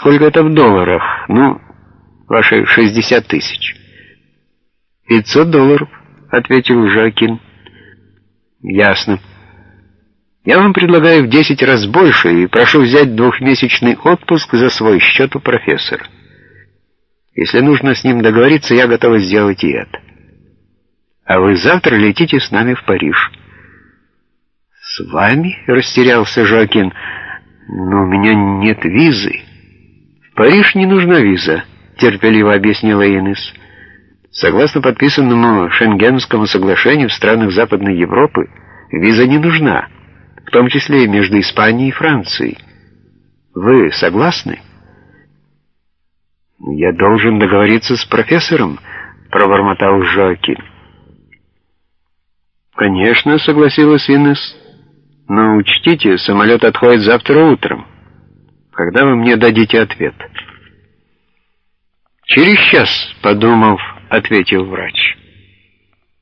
Сколько это в долларах? Ну, ваши 60 тысяч. 500 долларов, ответил Жакин. Ясно. Я вам предлагаю в 10 раз больше и прошу взять двухмесячный отпуск за свой счет у профессора. Если нужно с ним договориться, я готова сделать и это. А вы завтра летите с нами в Париж. «С вами?» — растерялся Жоакин. «Но у меня нет визы». «В Париж не нужна виза», — терпеливо объяснила Инес. «Согласно подписанному Шенгенскому соглашению в странах Западной Европы, виза не нужна, в том числе и между Испанией и Францией. Вы согласны?» «Я должен договориться с профессором», — пробормотал Жоакин. «Конечно», — согласилась Инес. Но учтите, самолет отходит завтра утром. Когда вы мне дадите ответ? Через час, подумав, ответил врач.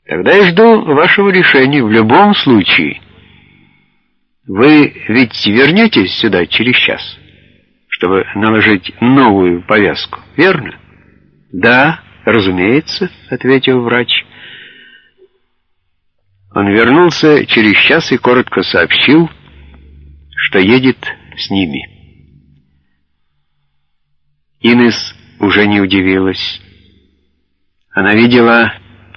Тогда я жду вашего решения в любом случае. Вы ведь вернетесь сюда через час, чтобы наложить новую повязку, верно? Да, разумеется, ответил врач. Он вернулся через час и коротко сообщил, что едет с ними. Инес уже не удивилась. Она видела,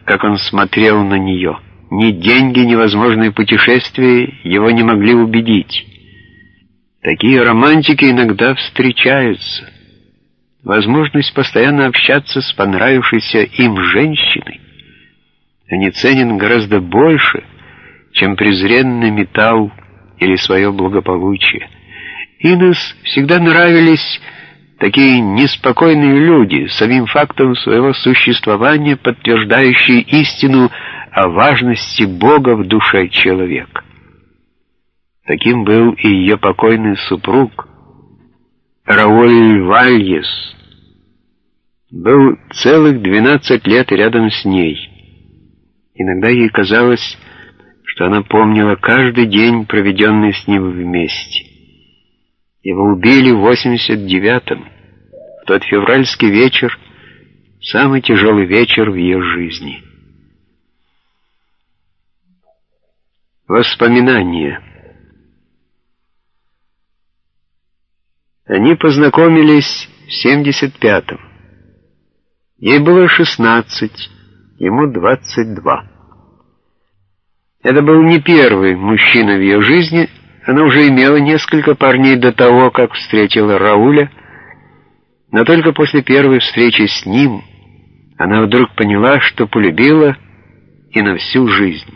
как он смотрел на нее. Ни деньги, ни возможные путешествия его не могли убедить. Такие романтики иногда встречаются. Возможность постоянно общаться с понравившейся им женщиной они ценен гораздо больше, чем презренный металл или свое благополучие. Инес всегда нравились такие неспокойные люди, самим фактом своего существования подтверждающие истину о важности Бога в душе человека. Таким был и ее покойный супруг Рауль Вальес. Был целых двенадцать лет рядом с ней. Иногда ей казалось, что она помнила каждый день, проведенный с ним вместе. Его убили в 89-м, в тот февральский вечер, самый тяжелый вечер в ее жизни. Воспоминания Они познакомились в 75-м. Ей было 16 ему 22. Это был не первый мужчина в ее жизни, она уже имела несколько парней до того, как встретила Рауля, но только после первой встречи с ним она вдруг поняла, что полюбила и на всю жизнь.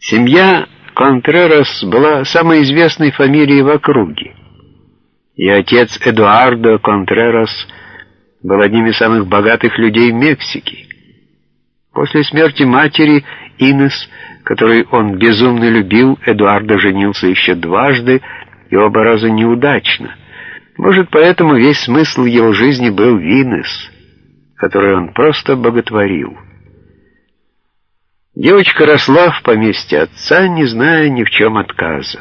Семья Контрерас была самой известной фамилией в округе. И отец Эдуардо Контрерас был одним из самых богатых людей Мексики. После смерти матери Инес, которой он безумно любил, Эдуардо женился еще дважды и оба раза неудачно. Может, поэтому весь смысл его жизни был в Инес, которую он просто боготворил. Девочка росла в поместье отца, не зная ни в чем отказа.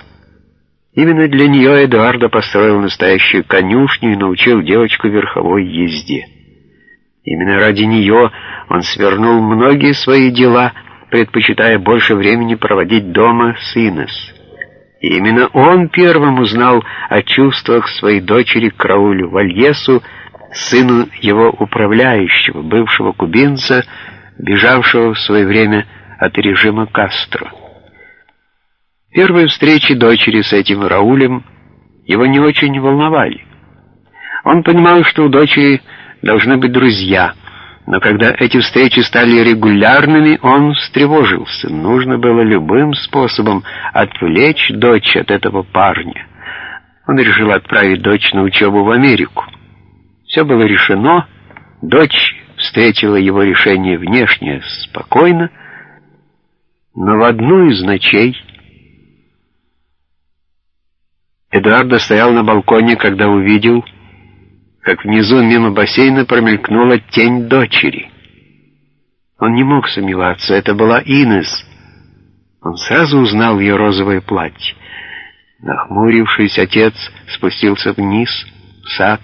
Именно для нее Эдуардо построил настоящую конюшню и научил девочку верховой езде. Именно ради нее он свернул многие свои дела, предпочитая больше времени проводить дома с Инес. И именно он первым узнал о чувствах своей дочери Краулю Вальесу, сыну его управляющего, бывшего кубинца, бежавшего в свое время от режима Кастро. Первые встречи дочери с этим Раулем его не очень волновали. Он понимал, что у дочери должны быть друзья, но когда эти встречи стали регулярными, он встревожился. Нужно было любым способом отвлечь дочь от этого парня. Он решил отправить дочь на учебу в Америку. Все было решено, дочь встретила его решение внешне спокойно, но в одну из ночей Эдуардо стоял на балконе, когда увидел, как внизу мимо бассейна промелькнула тень дочери. Он не мог сомневаться, это была Инес. Он сразу узнал ее розовое платье. Нахмурившись, отец спустился вниз, в сад,